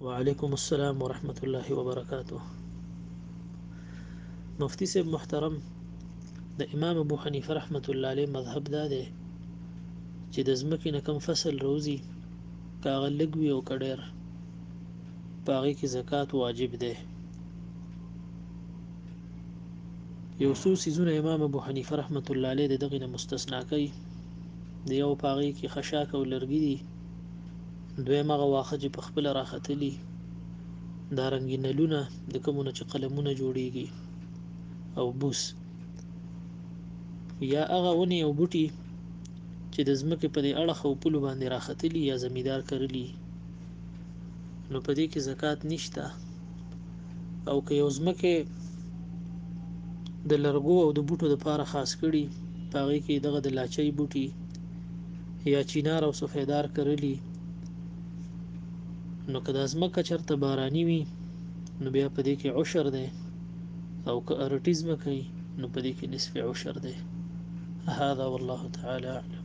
وعلیکم السلام ورحمت الله وبرکاته مفتی صاحب محترم د امام ابو حنیفه رحمت الله علیه مذهب دا دی چې د ځمکې نه کم فصل روزي کاغه لګوي او کډیر پاغي کې زکات واجب دی یو څو سيزونه امام ابو حنیفه رحمت الله علیه دغه نه مستثنا کوي د یو پاغي کې خشاک او لرګي دي دویم هغه واښه چې په خپله راختلي دا رنګي نلونه د کومو نه چې قلمونه جوړیږي او بوس یا هغه ونې او بوټي چې د ځمکې په دې اړخ او پولو باندې راختلي یا زمیدار کرلي نو په دې کې زکات نشته او که یو ځمکه د لرګو او د بوټو د پاره خاص کړي په هغې کې دغه د لاچۍ بوټي یا چینار او سفیدار کرلي نو که دا ځمکه چرته باراني وي نو بیا په دې کې عشر دی او که ارټي ځمکه وي نو په دې کې نصف عشر دی هذا والله تعالی اعلم